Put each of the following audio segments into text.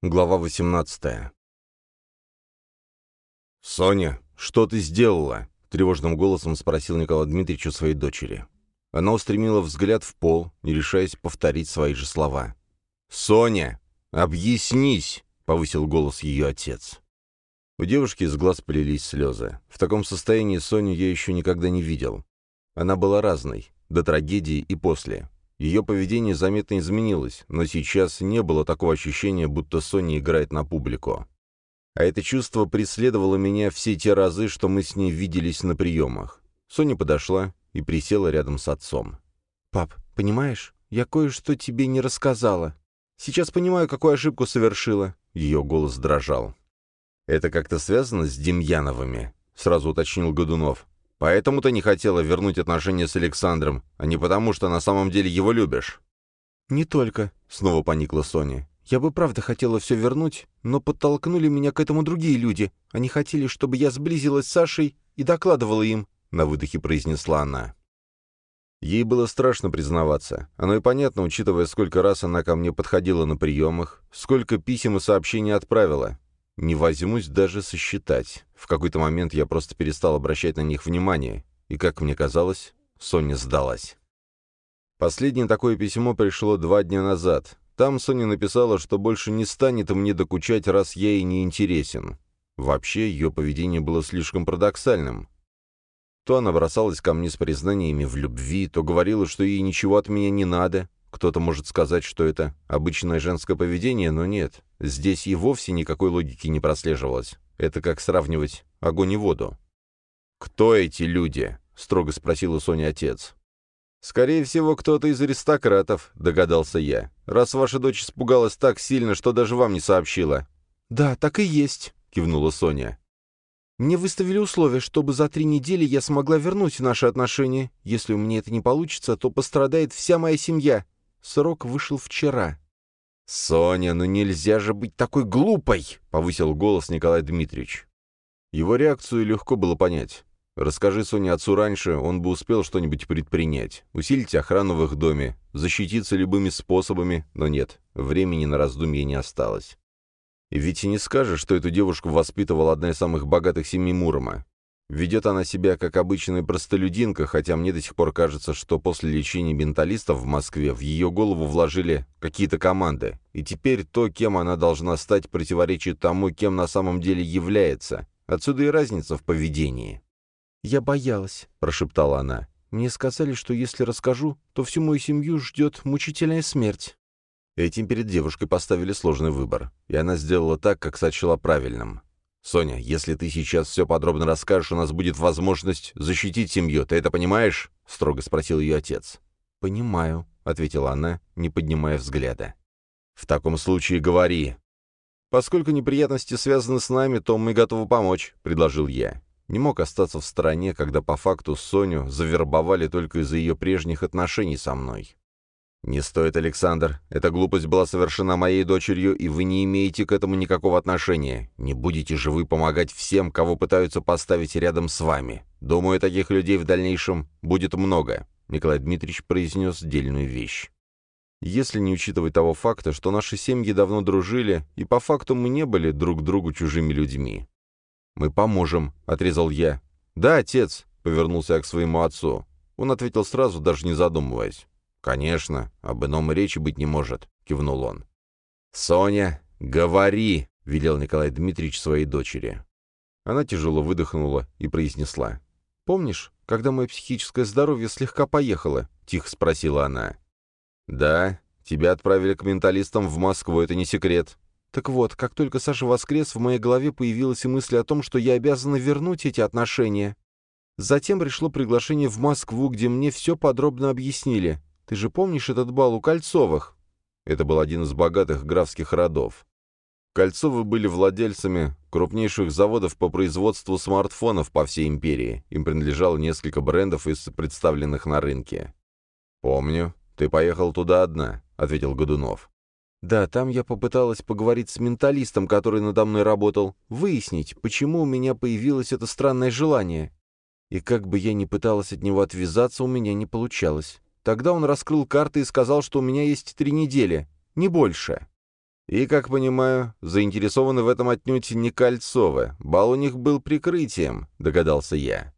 Глава 18 «Соня, что ты сделала?» — тревожным голосом спросил Николай Дмитриевич у своей дочери. Она устремила взгляд в пол, не решаясь повторить свои же слова. «Соня, объяснись!» — повысил голос ее отец. У девушки из глаз полились слезы. В таком состоянии Соню я еще никогда не видел. Она была разной, до трагедии и после. Ее поведение заметно изменилось, но сейчас не было такого ощущения, будто Соня играет на публику. А это чувство преследовало меня все те разы, что мы с ней виделись на приемах. Соня подошла и присела рядом с отцом. «Пап, понимаешь, я кое-что тебе не рассказала. Сейчас понимаю, какую ошибку совершила». Ее голос дрожал. «Это как-то связано с Демьяновыми?» — сразу уточнил Годунов. Поэтому ты не хотела вернуть отношения с Александром, а не потому, что на самом деле его любишь». «Не только», — снова поникла Соня. «Я бы правда хотела все вернуть, но подтолкнули меня к этому другие люди. Они хотели, чтобы я сблизилась с Сашей и докладывала им», — на выдохе произнесла она. Ей было страшно признаваться. Оно и понятно, учитывая, сколько раз она ко мне подходила на приемах, сколько писем и сообщений отправила. Не возьмусь даже сосчитать. В какой-то момент я просто перестал обращать на них внимание, и, как мне казалось, Соня сдалась. Последнее такое письмо пришло два дня назад. Там Соня написала, что больше не станет мне докучать, раз я ей не интересен. Вообще, ее поведение было слишком парадоксальным. То она бросалась ко мне с признаниями в любви, то говорила, что ей ничего от меня не надо, кто-то может сказать, что это обычное женское поведение, но нет. Здесь и вовсе никакой логики не прослеживалось. Это как сравнивать огонь и воду. «Кто эти люди?» — строго спросила Соня отец. «Скорее всего, кто-то из аристократов», — догадался я, «раз ваша дочь испугалась так сильно, что даже вам не сообщила». «Да, так и есть», — кивнула Соня. «Мне выставили условия, чтобы за три недели я смогла вернуть наши отношения. Если у меня это не получится, то пострадает вся моя семья. Срок вышел вчера. «Соня, ну нельзя же быть такой глупой!» — повысил голос Николай Дмитриевич. Его реакцию легко было понять. Расскажи Соне отцу раньше, он бы успел что-нибудь предпринять. Усилить охрану в их доме, защититься любыми способами, но нет, времени на раздумье не осталось. Ведь и не скажешь, что эту девушку воспитывала одна из самых богатых семей Мурома. Ведет она себя как обычная простолюдинка, хотя мне до сих пор кажется, что после лечения менталистов в Москве в ее голову вложили какие-то команды, и теперь то, кем она должна стать, противоречит тому, кем на самом деле является. Отсюда и разница в поведении. «Я боялась», — прошептала она. «Мне сказали, что если расскажу, то всю мою семью ждет мучительная смерть». Этим перед девушкой поставили сложный выбор, и она сделала так, как сочла правильным. «Соня, если ты сейчас все подробно расскажешь, у нас будет возможность защитить семью. Ты это понимаешь?» — строго спросил ее отец. «Понимаю», — ответила она, не поднимая взгляда. «В таком случае говори». «Поскольку неприятности связаны с нами, то мы готовы помочь», — предложил я. Не мог остаться в стороне, когда по факту Соню завербовали только из-за ее прежних отношений со мной. «Не стоит, Александр. Эта глупость была совершена моей дочерью, и вы не имеете к этому никакого отношения. Не будете же вы помогать всем, кого пытаются поставить рядом с вами. Думаю, таких людей в дальнейшем будет много», — Николай Дмитриевич произнес дельную вещь. Если не учитывать того факта, что наши семьи давно дружили, и по факту мы не были друг другу чужими людьми. «Мы поможем», — отрезал я. «Да, отец», — повернулся я к своему отцу. Он ответил сразу, даже не задумываясь. «Конечно, об ином речи быть не может», — кивнул он. «Соня, говори!» — велел Николай Дмитриевич своей дочери. Она тяжело выдохнула и произнесла. «Помнишь, когда мое психическое здоровье слегка поехало?» — тихо спросила она. «Да, тебя отправили к менталистам в Москву, это не секрет». «Так вот, как только Саша воскрес, в моей голове появилась и мысль о том, что я обязана вернуть эти отношения. Затем пришло приглашение в Москву, где мне все подробно объяснили. Ты же помнишь этот бал у Кольцовых?» Это был один из богатых графских родов. Кольцовы были владельцами крупнейших заводов по производству смартфонов по всей империи. Им принадлежало несколько брендов из представленных на рынке. «Помню. Ты поехал туда одна», — ответил Годунов. «Да, там я попыталась поговорить с менталистом, который надо мной работал, выяснить, почему у меня появилось это странное желание. И как бы я ни пыталась от него отвязаться, у меня не получалось. Тогда он раскрыл карты и сказал, что у меня есть три недели, не больше. И, как понимаю, заинтересованы в этом отнюдь не Кольцовы. Бал у них был прикрытием, догадался я.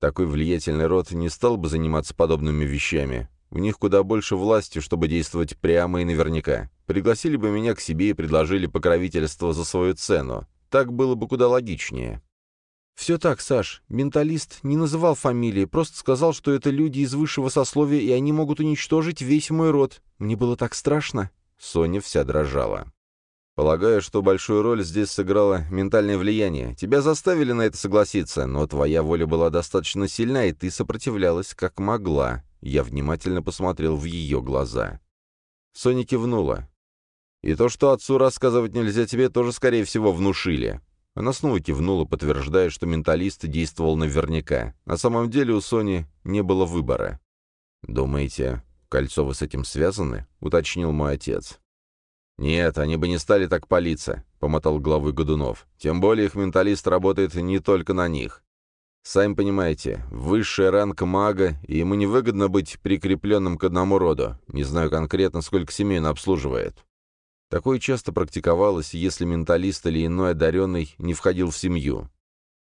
Такой влиятельный род не стал бы заниматься подобными вещами. У них куда больше власти, чтобы действовать прямо и наверняка. Пригласили бы меня к себе и предложили покровительство за свою цену. Так было бы куда логичнее. «Все так, Саш. Менталист не называл фамилии, просто сказал, что это люди из высшего сословия, и они могут уничтожить весь мой род. Мне было так страшно». Соня вся дрожала. «Полагаю, что большую роль здесь сыграло ментальное влияние. Тебя заставили на это согласиться, но твоя воля была достаточно сильна, и ты сопротивлялась как могла». Я внимательно посмотрел в ее глаза. Соня кивнула. «И то, что отцу рассказывать нельзя тебе, тоже, скорее всего, внушили». Она снова кивнула, подтверждая, что менталист действовал наверняка. На самом деле у Сони не было выбора. «Думаете, Кольцовы с этим связаны?» — уточнил мой отец. «Нет, они бы не стали так палиться», — помотал головой Годунов. «Тем более их менталист работает не только на них. Сами понимаете, высший ранг мага, и ему невыгодно быть прикрепленным к одному роду. Не знаю конкретно, сколько семей он обслуживает. Такое часто практиковалось, если менталист или иной одаренный не входил в семью.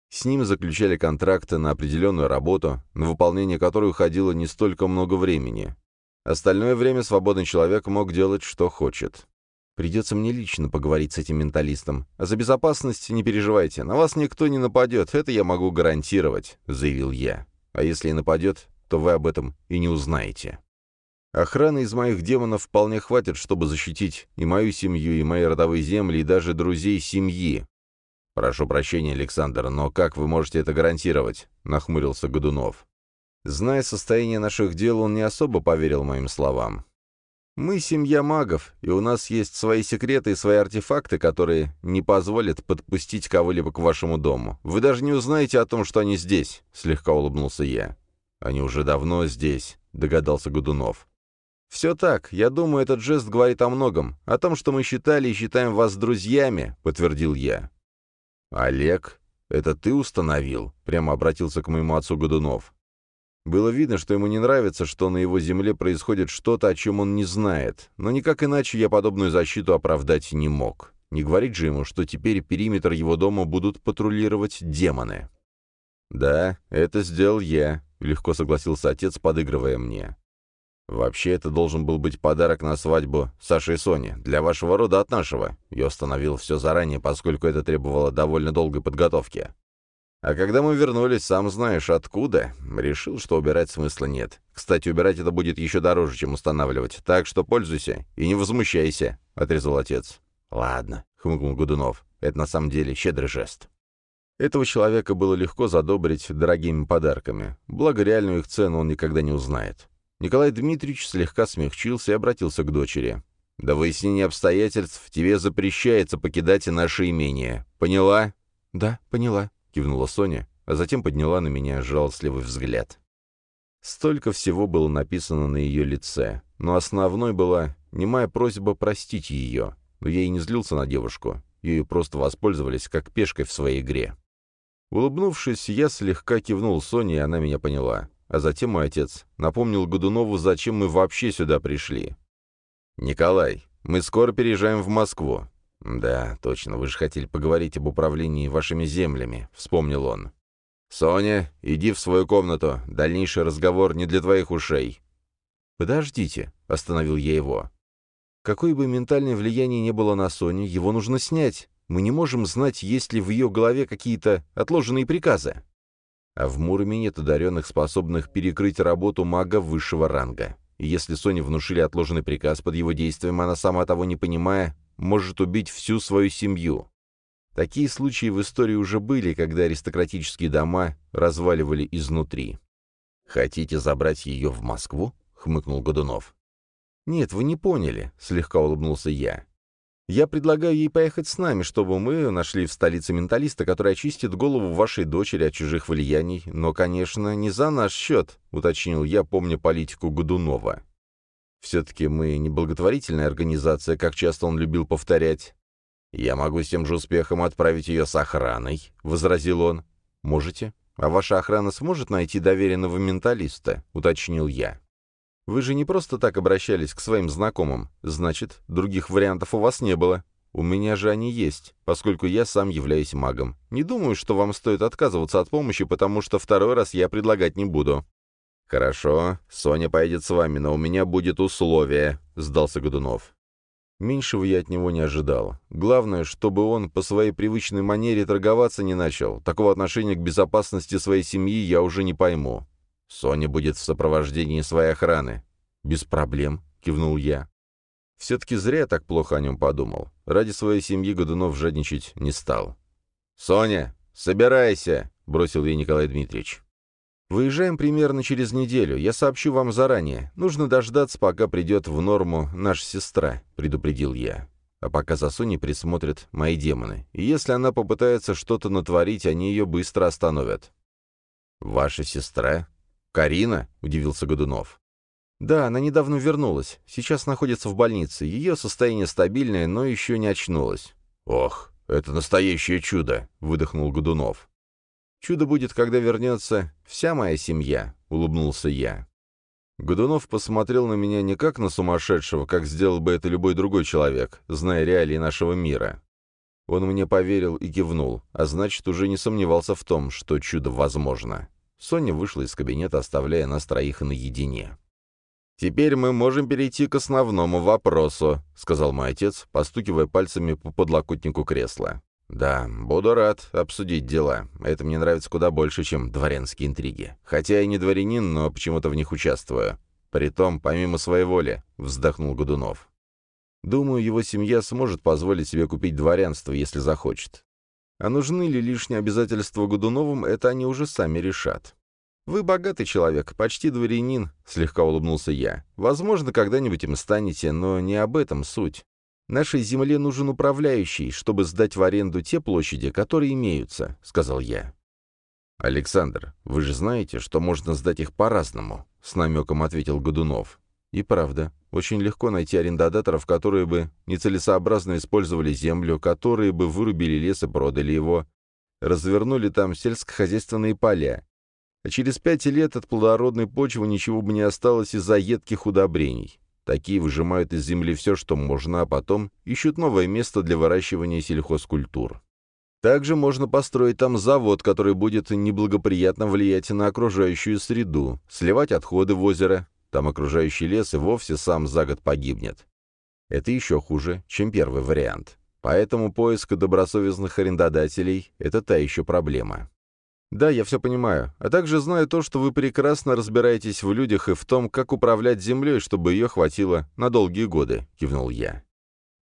С ним заключали контракты на определенную работу, на выполнение которой уходило не столько много времени. Остальное время свободный человек мог делать, что хочет. Придется мне лично поговорить с этим менталистом. А за безопасность не переживайте, на вас никто не нападет, это я могу гарантировать», — заявил я. «А если и нападет, то вы об этом и не узнаете». Охраны из моих демонов вполне хватит, чтобы защитить и мою семью, и мои родовые земли, и даже друзей семьи. «Прошу прощения, Александр, но как вы можете это гарантировать?» — нахмурился Годунов. Зная состояние наших дел, он не особо поверил моим словам. «Мы семья магов, и у нас есть свои секреты и свои артефакты, которые не позволят подпустить кого-либо к вашему дому. Вы даже не узнаете о том, что они здесь», — слегка улыбнулся я. «Они уже давно здесь», — догадался Годунов. «Все так. Я думаю, этот жест говорит о многом. О том, что мы считали и считаем вас друзьями», — подтвердил я. «Олег, это ты установил?» — прямо обратился к моему отцу Годунов. Было видно, что ему не нравится, что на его земле происходит что-то, о чем он не знает, но никак иначе я подобную защиту оправдать не мог. Не говорить же ему, что теперь периметр его дома будут патрулировать демоны. «Да, это сделал я», — легко согласился отец, подыгрывая мне. «Вообще, это должен был быть подарок на свадьбу Саши и Сони, для вашего рода от нашего. Я установил все заранее, поскольку это требовало довольно долгой подготовки. А когда мы вернулись, сам знаешь откуда, решил, что убирать смысла нет. Кстати, убирать это будет еще дороже, чем устанавливать, так что пользуйся и не возмущайся», — отрезал отец. «Ладно», — хмыкнул Годунов, — «это на самом деле щедрый жест». Этого человека было легко задобрить дорогими подарками, благо реальную их цену он никогда не узнает. Николай Дмитриевич слегка смягчился и обратился к дочери. «До выяснения обстоятельств тебе запрещается покидать наше имение. Поняла?» «Да, поняла», — кивнула Соня, а затем подняла на меня жалостливый взгляд. Столько всего было написано на ее лице, но основной была немая просьба простить ее, но я и не злился на девушку, ею просто воспользовались как пешкой в своей игре. Улыбнувшись, я слегка кивнул Соне, и она меня поняла. А затем мой отец напомнил Годунову, зачем мы вообще сюда пришли. «Николай, мы скоро переезжаем в Москву. «Да, точно, вы же хотели поговорить об управлении вашими землями», — вспомнил он. «Соня, иди в свою комнату. Дальнейший разговор не для твоих ушей». «Подождите», — остановил я его. «Какое бы ментальное влияние не было на Соню, его нужно снять. Мы не можем знать, есть ли в ее голове какие-то отложенные приказы». А в Муроме нет одаренных, способных перекрыть работу мага высшего ранга. И если Соне внушили отложенный приказ под его действием, она сама того не понимая, может убить всю свою семью. Такие случаи в истории уже были, когда аристократические дома разваливали изнутри. «Хотите забрать ее в Москву?» — хмыкнул Годунов. «Нет, вы не поняли», — слегка улыбнулся я. «Я предлагаю ей поехать с нами, чтобы мы нашли в столице менталиста, который очистит голову вашей дочери от чужих влияний, но, конечно, не за наш счет», — уточнил я, помня политику Годунова. Все-таки мы не благотворительная организация, как часто он любил повторять. «Я могу с тем же успехом отправить ее с охраной», — возразил он. «Можете? А ваша охрана сможет найти доверенного менталиста?» — уточнил я. Вы же не просто так обращались к своим знакомым. Значит, других вариантов у вас не было. У меня же они есть, поскольку я сам являюсь магом. Не думаю, что вам стоит отказываться от помощи, потому что второй раз я предлагать не буду». «Хорошо, Соня поедет с вами, но у меня будет условие», — сдался Годунов. Меньшего я от него не ожидал. Главное, чтобы он по своей привычной манере торговаться не начал. Такого отношения к безопасности своей семьи я уже не пойму. Соня будет в сопровождении своей охраны. «Без проблем», — кивнул я. Все-таки зря я так плохо о нем подумал. Ради своей семьи Годунов жадничать не стал. «Соня, собирайся!» — бросил ей Николай Дмитриевич. «Выезжаем примерно через неделю. Я сообщу вам заранее. Нужно дождаться, пока придет в норму наша сестра», — предупредил я. «А пока за Соней присмотрят мои демоны. И если она попытается что-то натворить, они ее быстро остановят». «Ваша сестра?» «Карина?» — удивился Годунов. «Да, она недавно вернулась. Сейчас находится в больнице. Ее состояние стабильное, но еще не очнулась». «Ох, это настоящее чудо!» — выдохнул Годунов. «Чудо будет, когда вернется вся моя семья», — улыбнулся я. Годунов посмотрел на меня не как на сумасшедшего, как сделал бы это любой другой человек, зная реалии нашего мира. Он мне поверил и кивнул, а значит, уже не сомневался в том, что чудо возможно. Соня вышла из кабинета, оставляя нас троих наедине. «Теперь мы можем перейти к основному вопросу», — сказал мой отец, постукивая пальцами по подлокотнику кресла. «Да, буду рад обсудить дела. Это мне нравится куда больше, чем дворянские интриги. Хотя я не дворянин, но почему-то в них участвую. Притом, помимо своей воли», — вздохнул Годунов. «Думаю, его семья сможет позволить себе купить дворянство, если захочет. А нужны ли лишние обязательства Годуновым, это они уже сами решат. «Вы богатый человек, почти дворянин», — слегка улыбнулся я. «Возможно, когда-нибудь им станете, но не об этом суть. Нашей земле нужен управляющий, чтобы сдать в аренду те площади, которые имеются», — сказал я. «Александр, вы же знаете, что можно сдать их по-разному», — с намеком ответил Годунов. «И правда, очень легко найти арендодаторов, которые бы нецелесообразно использовали землю, которые бы вырубили лес и продали его, развернули там сельскохозяйственные поля. А через пять лет от плодородной почвы ничего бы не осталось из-за едких удобрений. Такие выжимают из земли все, что можно, а потом ищут новое место для выращивания сельхозкультур. Также можно построить там завод, который будет неблагоприятно влиять на окружающую среду, сливать отходы в озеро, там окружающий лес и вовсе сам за год погибнет. Это еще хуже, чем первый вариант. Поэтому поиск добросовестных арендодателей – это та еще проблема. Да, я все понимаю. А также знаю то, что вы прекрасно разбираетесь в людях и в том, как управлять землей, чтобы ее хватило на долгие годы, кивнул я.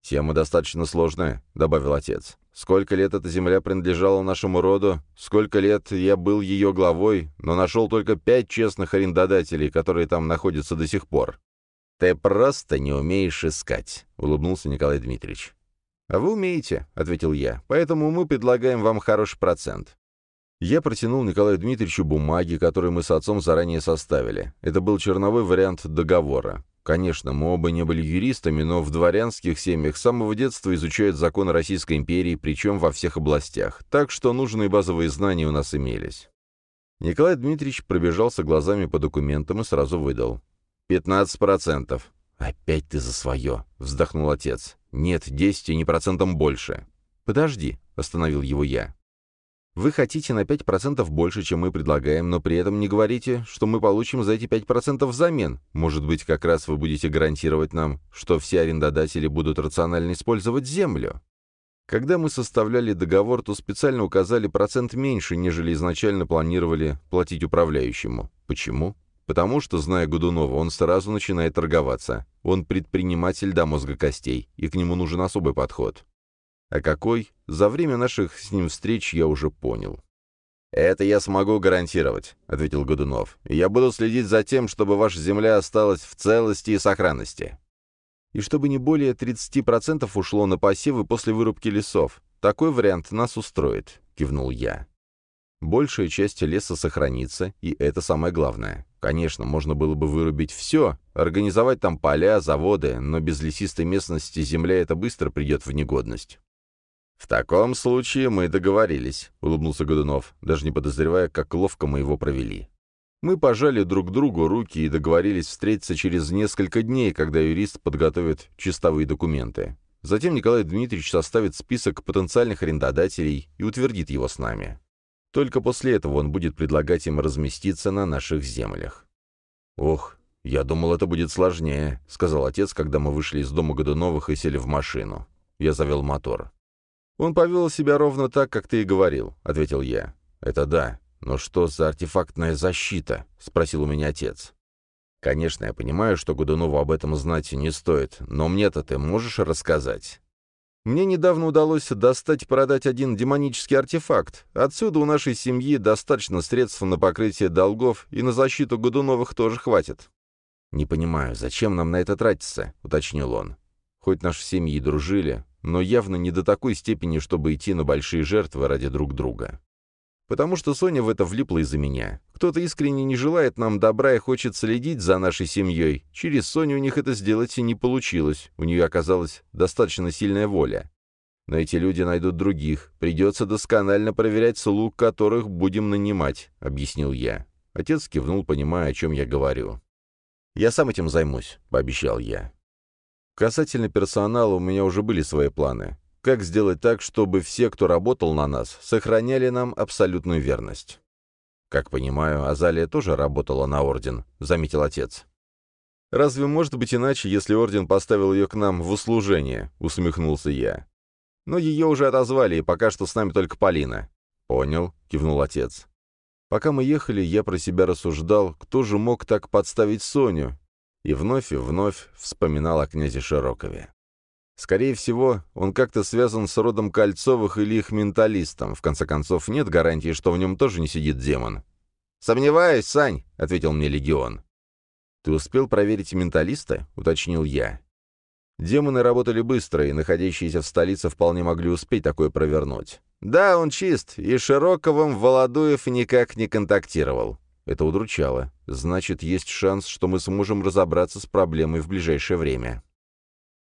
«Тема достаточно сложная», — добавил отец. «Сколько лет эта земля принадлежала нашему роду, сколько лет я был ее главой, но нашел только пять честных арендодателей, которые там находятся до сих пор». «Ты просто не умеешь искать», — улыбнулся Николай Дмитриевич. «А вы умеете», — ответил я, — «поэтому мы предлагаем вам хороший процент». Я протянул Николаю Дмитриевичу бумаги, которые мы с отцом заранее составили. Это был черновой вариант договора. Конечно, мы оба не были юристами, но в дворянских семьях с самого детства изучают законы Российской империи, причем во всех областях, так что нужные базовые знания у нас имелись. Николай Дмитриевич пробежался глазами по документам и сразу выдал. «Пятнадцать процентов». «Опять ты за свое», — вздохнул отец. «Нет, десять и не процентом больше». «Подожди», — остановил его я. Вы хотите на 5% больше, чем мы предлагаем, но при этом не говорите, что мы получим за эти 5% взамен. Может быть, как раз вы будете гарантировать нам, что все арендодатели будут рационально использовать землю? Когда мы составляли договор, то специально указали процент меньше, нежели изначально планировали платить управляющему. Почему? Потому что, зная Годунова, он сразу начинает торговаться. Он предприниматель до мозга костей, и к нему нужен особый подход. А какой, за время наших с ним встреч я уже понял. «Это я смогу гарантировать», — ответил Годунов. «Я буду следить за тем, чтобы ваша земля осталась в целости и сохранности». «И чтобы не более 30% ушло на посевы после вырубки лесов. Такой вариант нас устроит», — кивнул я. Большая часть леса сохранится, и это самое главное. Конечно, можно было бы вырубить все, организовать там поля, заводы, но без лесистой местности земля это быстро придет в негодность. «В таком случае мы договорились», — улыбнулся Годунов, даже не подозревая, как ловко мы его провели. Мы пожали друг другу руки и договорились встретиться через несколько дней, когда юрист подготовит чистовые документы. Затем Николай Дмитриевич составит список потенциальных арендодателей и утвердит его с нами. Только после этого он будет предлагать им разместиться на наших землях. «Ох, я думал, это будет сложнее», — сказал отец, когда мы вышли из дома Годуновых и сели в машину. Я завел мотор. «Он повел себя ровно так, как ты и говорил», — ответил я. «Это да. Но что за артефактная защита?» — спросил у меня отец. «Конечно, я понимаю, что Годунову об этом знать не стоит, но мне-то ты можешь рассказать?» Мне недавно удалось достать и продать один демонический артефакт. Отсюда у нашей семьи достаточно средств на покрытие долгов, и на защиту Годуновых тоже хватит. «Не понимаю, зачем нам на это тратиться?» — уточнил он. «Хоть наши семьи дружили, но явно не до такой степени, чтобы идти на большие жертвы ради друг друга. Потому что Соня в это влипла из-за меня. Кто-то искренне не желает нам добра и хочет следить за нашей семьей. Через Соню у них это сделать и не получилось. У нее оказалась достаточно сильная воля. Но эти люди найдут других. Придется досконально проверять слуг, которых будем нанимать», — объяснил я. Отец кивнул, понимая, о чем я говорю. «Я сам этим займусь», — пообещал я. Касательно персонала у меня уже были свои планы. Как сделать так, чтобы все, кто работал на нас, сохраняли нам абсолютную верность? Как понимаю, Азалия тоже работала на Орден, заметил отец. «Разве может быть иначе, если Орден поставил ее к нам в услужение?» — усмехнулся я. «Но ее уже отозвали, и пока что с нами только Полина». «Понял», — кивнул отец. Пока мы ехали, я про себя рассуждал, кто же мог так подставить Соню, и вновь и вновь вспоминал о князе Широкове. Скорее всего, он как-то связан с родом Кольцовых или их менталистом. В конце концов, нет гарантии, что в нем тоже не сидит демон. «Сомневаюсь, Сань», — ответил мне Легион. «Ты успел проверить менталиста?» — уточнил я. Демоны работали быстро, и находящиеся в столице вполне могли успеть такое провернуть. «Да, он чист, и Широковым Володуев никак не контактировал». Это удручало. Значит, есть шанс, что мы сможем разобраться с проблемой в ближайшее время.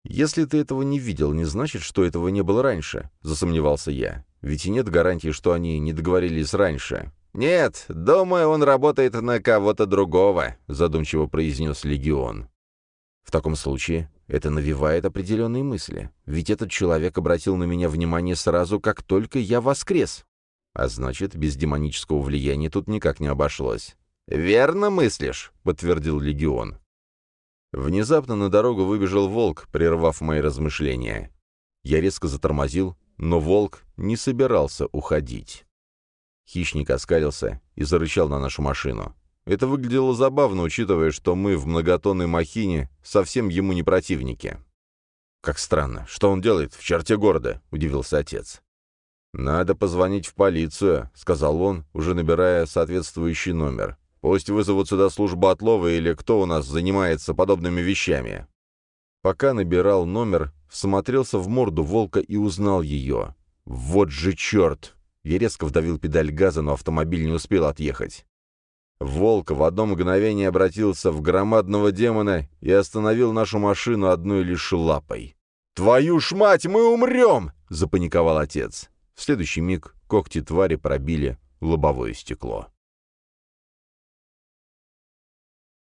«Если ты этого не видел, не значит, что этого не было раньше», — засомневался я. «Ведь и нет гарантии, что они не договорились раньше». «Нет, думаю, он работает на кого-то другого», — задумчиво произнес Легион. «В таком случае это навевает определенные мысли. Ведь этот человек обратил на меня внимание сразу, как только я воскрес. А значит, без демонического влияния тут никак не обошлось. «Верно мыслишь», — подтвердил Легион. Внезапно на дорогу выбежал волк, прервав мои размышления. Я резко затормозил, но волк не собирался уходить. Хищник оскалился и зарычал на нашу машину. Это выглядело забавно, учитывая, что мы в многотонной махине совсем ему не противники. «Как странно. Что он делает в черте города?» — удивился отец. «Надо позвонить в полицию», — сказал он, уже набирая соответствующий номер. Пусть вызовут сюда службу отлова или кто у нас занимается подобными вещами». Пока набирал номер, всмотрелся в морду волка и узнал ее. «Вот же черт!» Я резко вдавил педаль газа, но автомобиль не успел отъехать. Волк в одно мгновение обратился в громадного демона и остановил нашу машину одной лишь лапой. «Твою ж мать, мы умрем!» — запаниковал отец. В следующий миг когти твари пробили лобовое стекло.